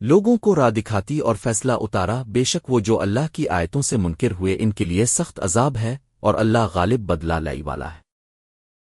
لوگوں کو راہ دکھاتی اور فیصلہ اتارا، بے شک وہ جو اللہ کی آیتوں سے منکر ہوئے، ان کے لیے سخت عذاب ہے اور اللہ غالب بدلہ لائی والا ہے۔